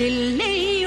Thillai